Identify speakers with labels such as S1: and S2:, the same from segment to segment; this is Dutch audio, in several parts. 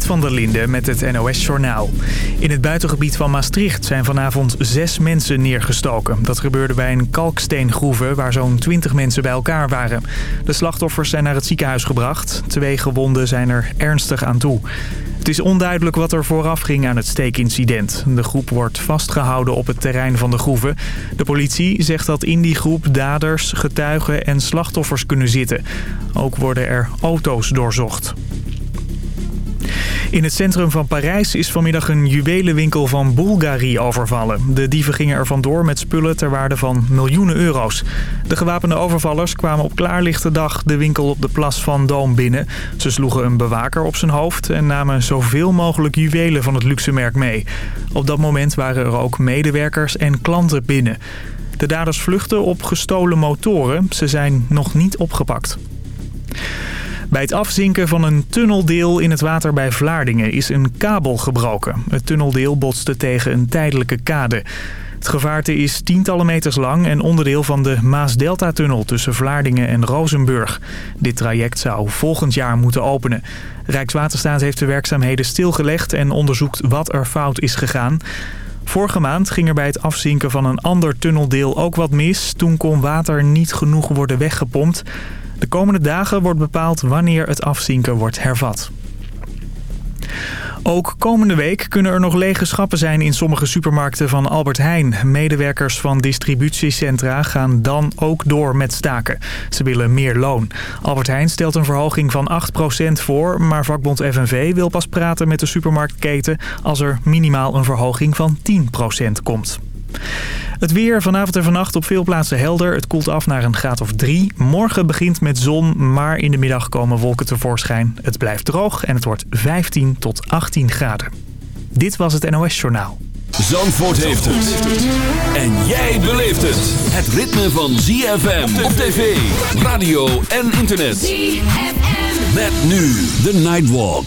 S1: Van der Linde met het NOS-journaal. In het buitengebied van Maastricht zijn vanavond zes mensen neergestoken. Dat gebeurde bij een kalksteengroeve waar zo'n 20 mensen bij elkaar waren. De slachtoffers zijn naar het ziekenhuis gebracht. Twee gewonden zijn er ernstig aan toe. Het is onduidelijk wat er vooraf ging aan het steekincident. De groep wordt vastgehouden op het terrein van de groeven. De politie zegt dat in die groep daders, getuigen en slachtoffers kunnen zitten. Ook worden er auto's doorzocht. In het centrum van Parijs is vanmiddag een juwelenwinkel van Bulgari overvallen. De dieven gingen er vandoor met spullen ter waarde van miljoenen euro's. De gewapende overvallers kwamen op klaarlichte dag de winkel op de Plas van Doom binnen. Ze sloegen een bewaker op zijn hoofd en namen zoveel mogelijk juwelen van het luxe merk mee. Op dat moment waren er ook medewerkers en klanten binnen. De daders vluchten op gestolen motoren. Ze zijn nog niet opgepakt. Bij het afzinken van een tunneldeel in het water bij Vlaardingen is een kabel gebroken. Het tunneldeel botste tegen een tijdelijke kade. Het gevaarte is tientallen meters lang en onderdeel van de Maas-Delta-tunnel tussen Vlaardingen en Rozenburg. Dit traject zou volgend jaar moeten openen. Rijkswaterstaat heeft de werkzaamheden stilgelegd en onderzoekt wat er fout is gegaan. Vorige maand ging er bij het afzinken van een ander tunneldeel ook wat mis. Toen kon water niet genoeg worden weggepompt. De komende dagen wordt bepaald wanneer het afzinken wordt hervat. Ook komende week kunnen er nog lege schappen zijn in sommige supermarkten van Albert Heijn. Medewerkers van distributiecentra gaan dan ook door met staken. Ze willen meer loon. Albert Heijn stelt een verhoging van 8% voor, maar vakbond FNV wil pas praten met de supermarktketen als er minimaal een verhoging van 10% komt. Het weer vanavond en vannacht op veel plaatsen helder. Het koelt af naar een graad of 3. Morgen begint met zon, maar in de middag komen wolken tevoorschijn. Het blijft droog en het wordt 15 tot 18 graden. Dit was het NOS Journaal.
S2: Zandvoort heeft het. En jij beleeft het. Het ritme van ZFM op tv, radio en internet. ZFM. Met nu de Nightwalk.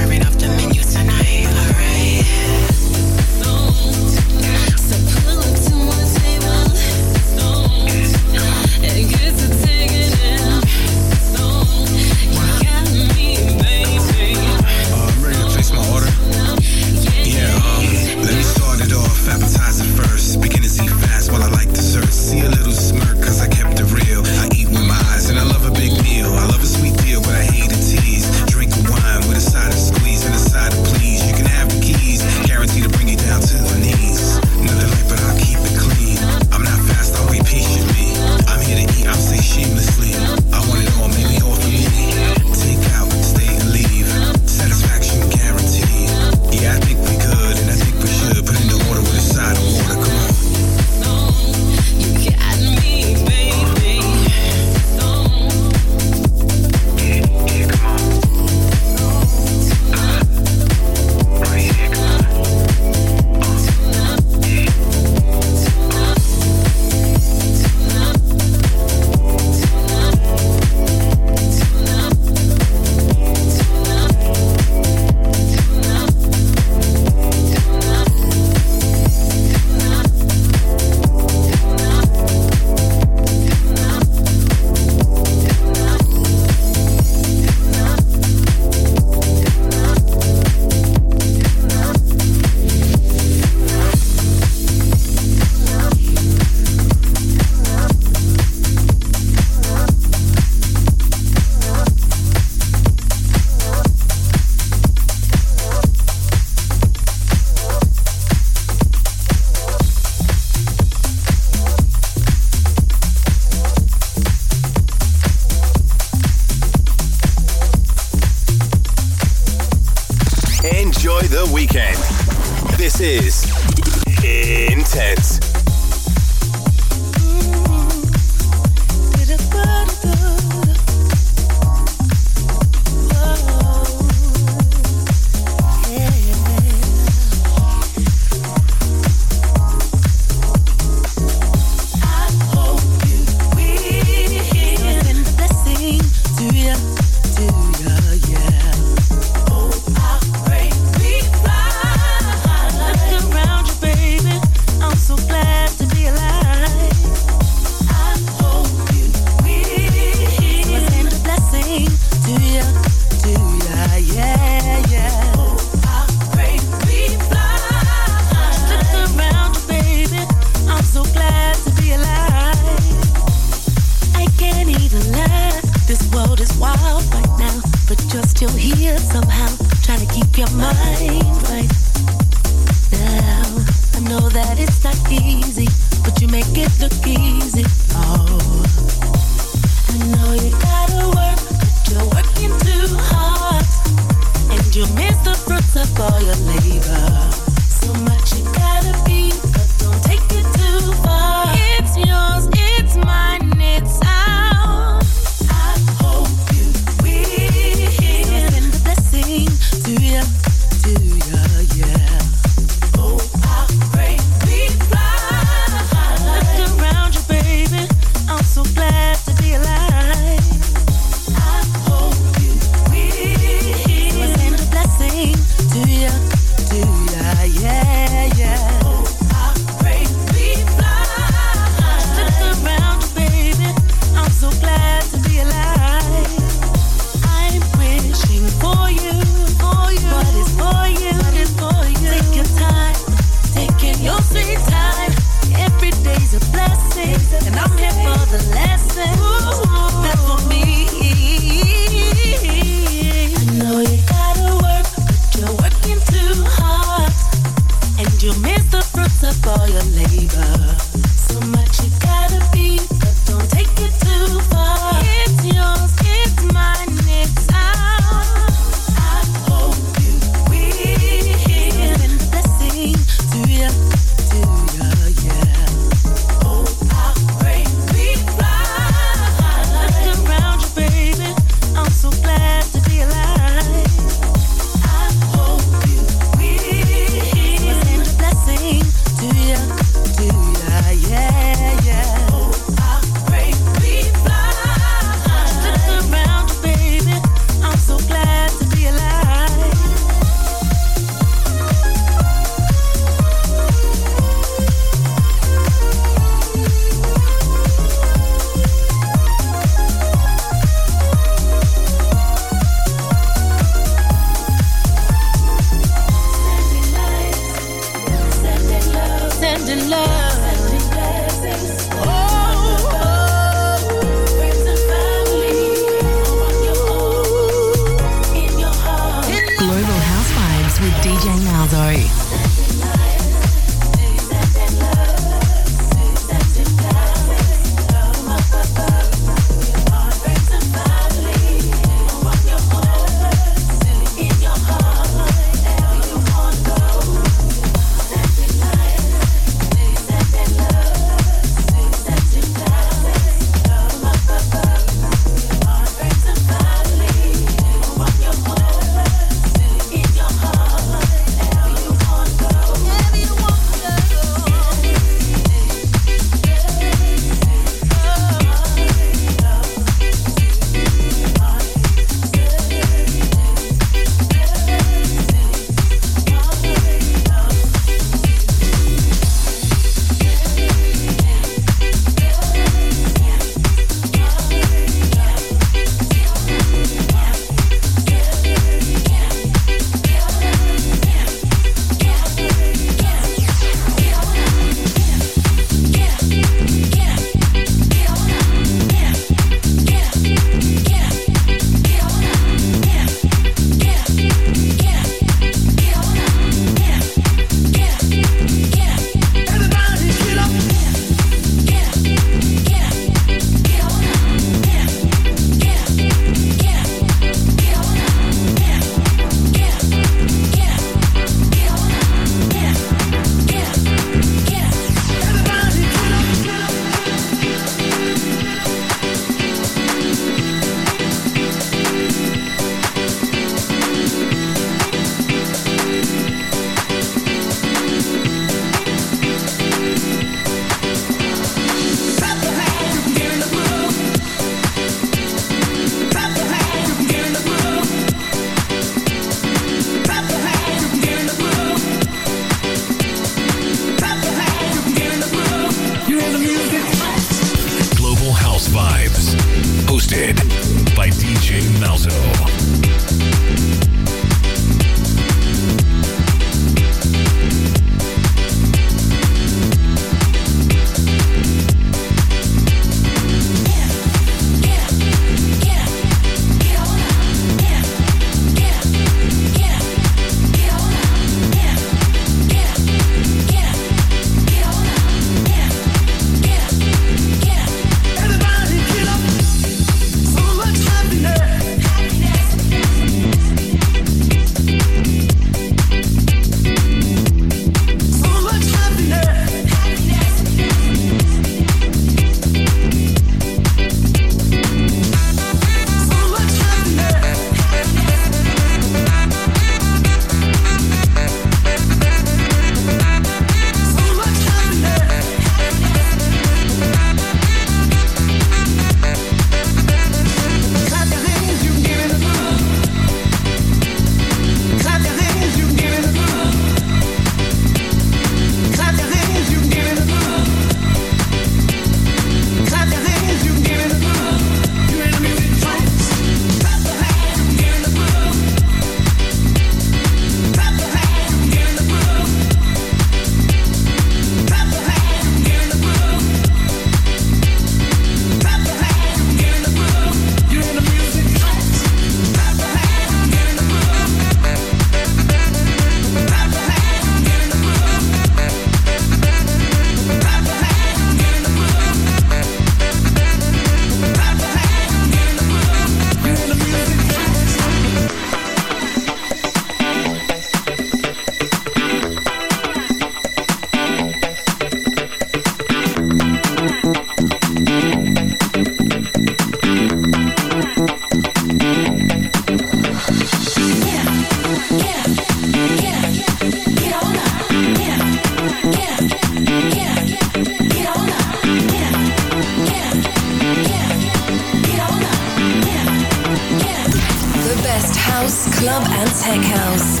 S3: Club and tech house.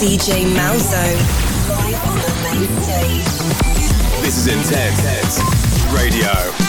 S3: DJ Malzo.
S4: This is Intense Radio.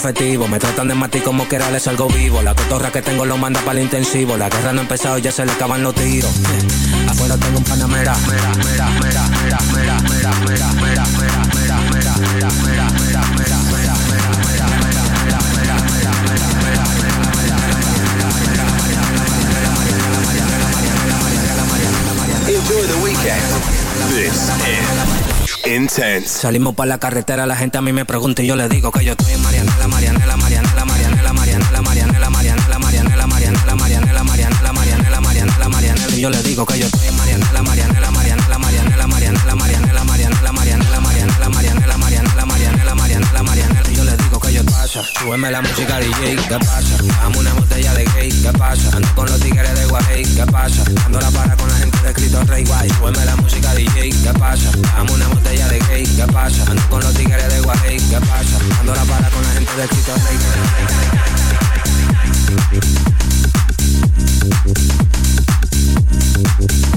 S5: Efectivo. Me tratan de matar como que era les salgo vivo. La cotorra que tengo lo manda para el intensivo. La guerra no ha empezado ya se le acaban los tiros. Afuera tengo un panamera. Salimos para la carretera, la gente a mí me pregunta y yo le digo que yo estoy en Marianela, Marianela, Marianela, Marianela, Marianela, Marianela, Marianela, Marianela, Marianela, Marianela, Marianela, Marianela, Marianela, Marianela, yo le digo que yo estoy en pasa, súbeme la música DJ, ¿qué pasa? Dame una botella de gay, ¿qué pasa? Ando con los tigres de Guay, ¿qué pasa? Ando la para con la gente de Cristo Rey Guay, súbeme la música DJ, ¿qué pasa? Dame una botella de gay, ¿qué pasa? Ando con los tigres de Guay, ¿qué pasa? Ando la para con la gente de Cristo Rey
S6: Dándolo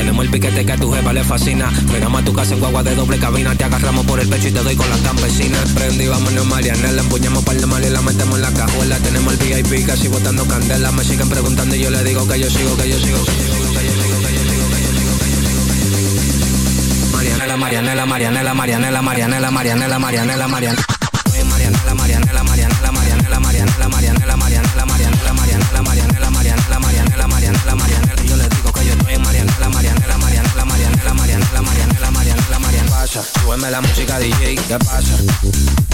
S5: Tenemos el piquete que a tu jefa le fascina. Frenamos a tu casa en guagua de doble cabina. Te agarramos por el pecho y te doy con la campesina. Prendí, vámonos, Mariana. La empuñamos para el mal y la metemos en la cajuela. Tenemos el VIP casi botando candela. Me siguen preguntando y yo le digo que yo sigo, que yo sigo, que yo sigo, que yo sigo, que yo sigo, que yo sigo, que yo sigo. Marianela, Marianela, Marianela, Marianela, Marianela, Marianela, Marianela, Marianela. Marianela, Marianela, Marianela, Marianela, Marianela, Marianela, Marianela.
S6: Yeah,
S7: base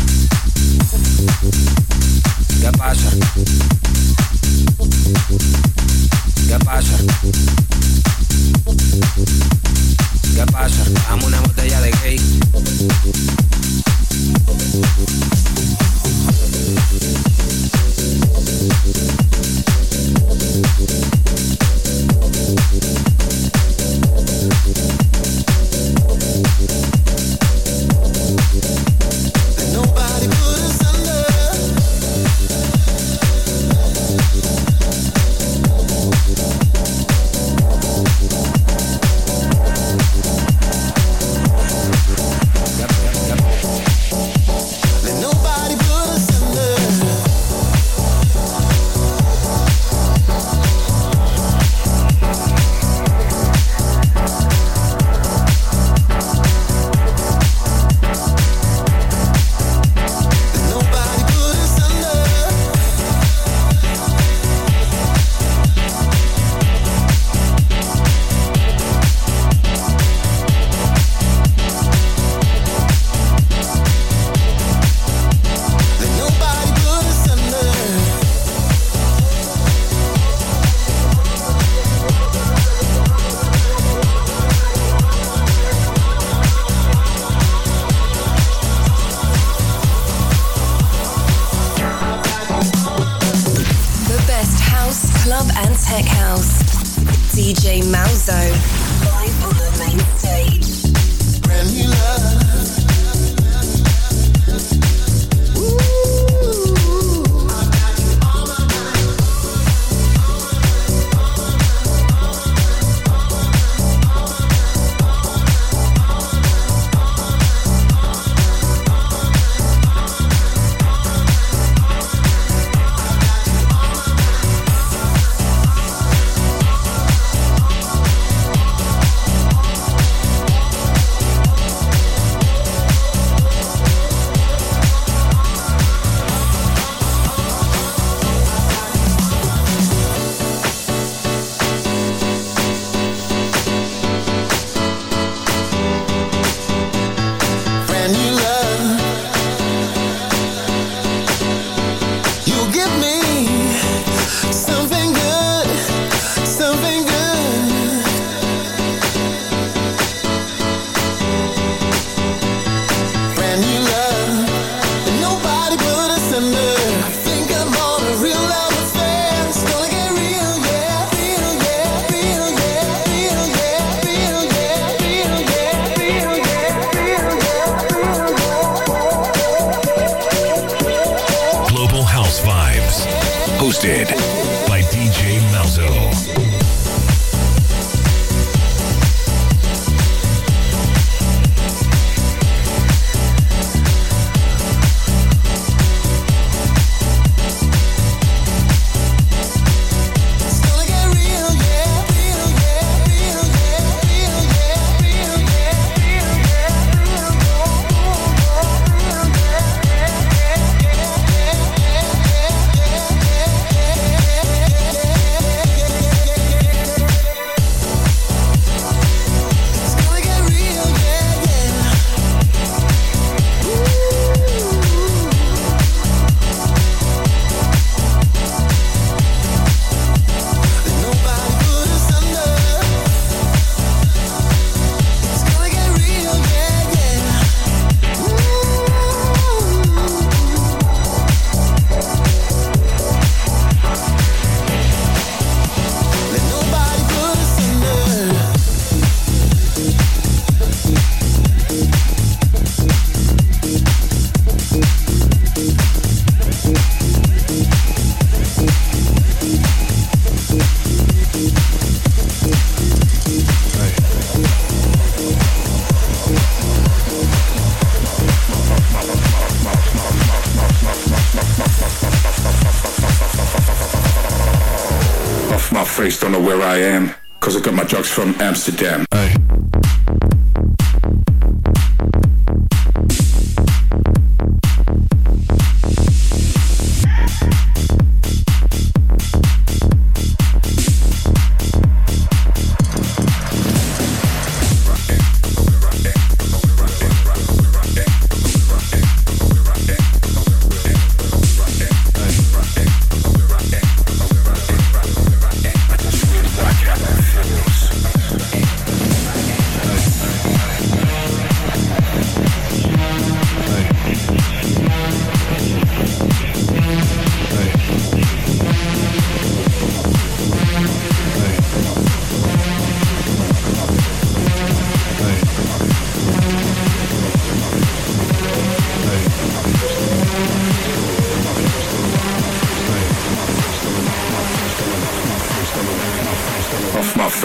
S7: Amsterdam.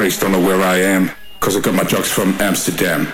S7: I don't know where I am, cause I got my drugs from Amsterdam.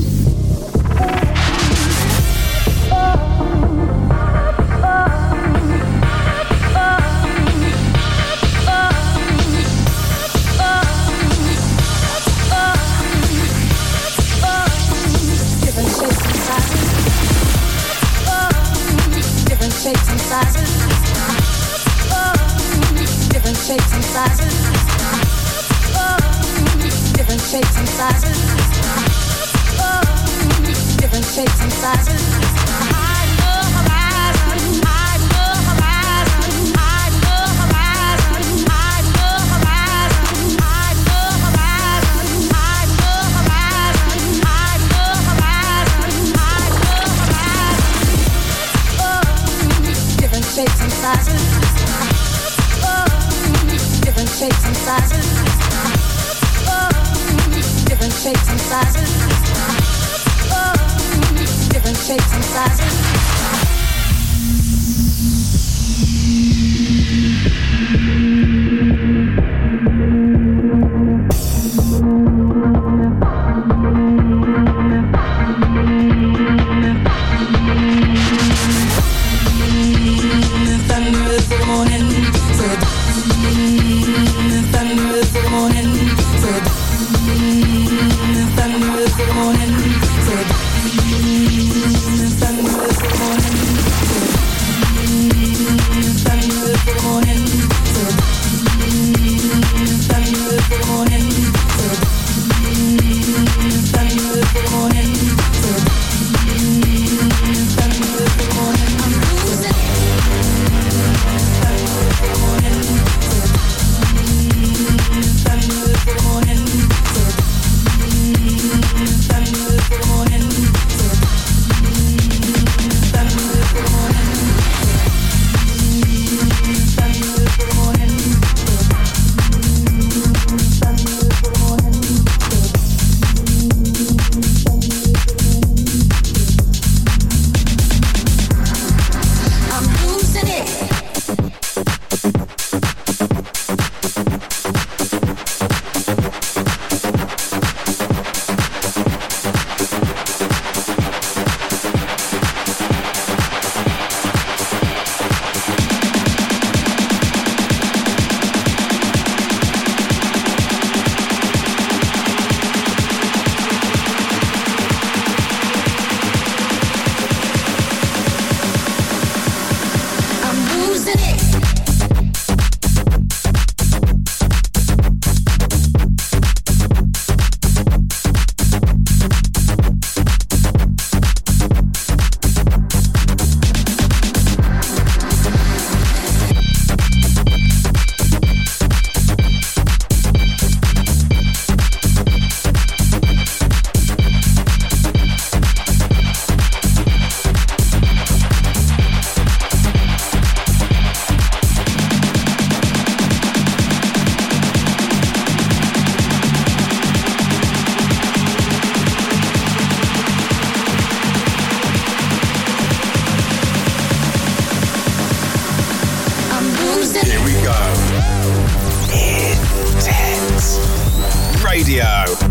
S8: Radio.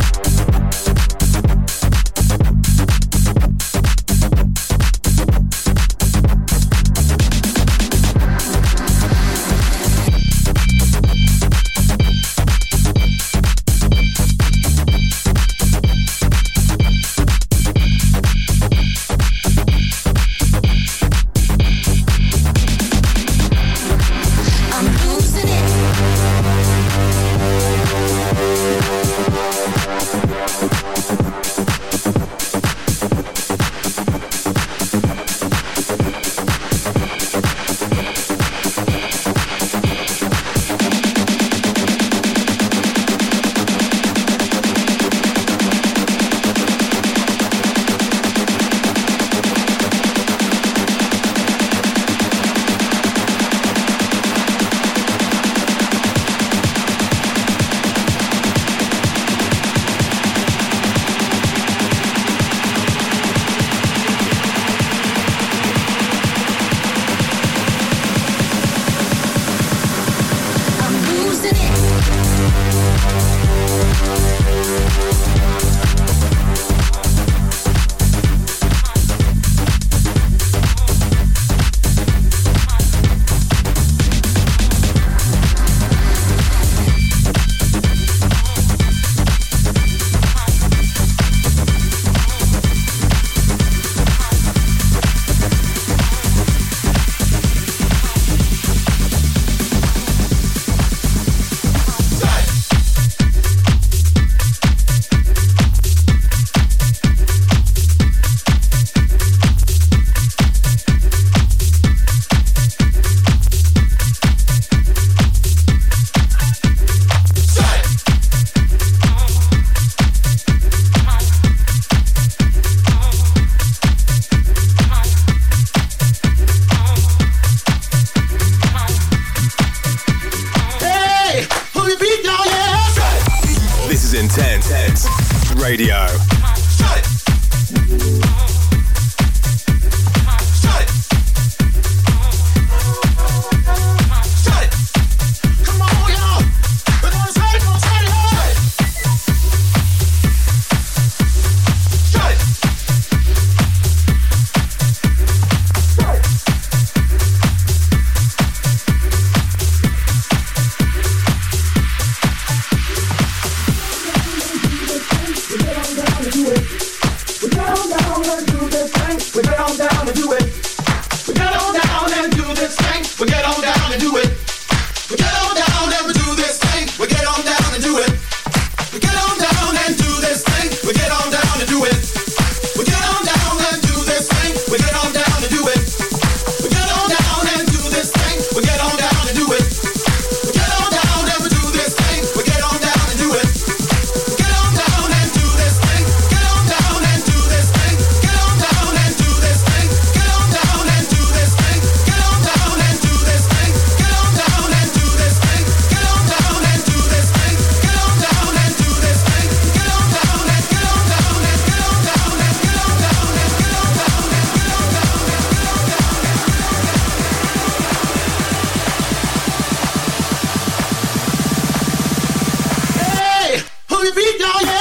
S9: yeah, yeah.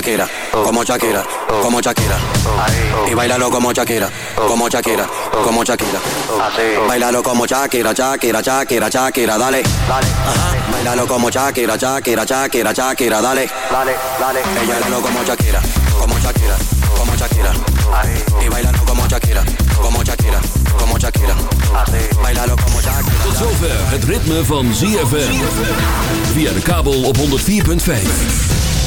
S9: Shakira, como Shakira, como Shakira. Y bailalo como Shakira, como Shakira, como Shakira. Bailalo como Shakira, Shakira, Shakira, Shakira, dale. Ajá. Bailalo como Shakira, Shakira, Shakira, Shakira, dale. Ella bailalo como Shakira, como Shakira, como Shakira. Y bailalo como Shakira, como Shakira, como Shakira. Bailalo como Shakira.
S10: Tot zover het ritme van ZFM. Via de kabel op 104.5.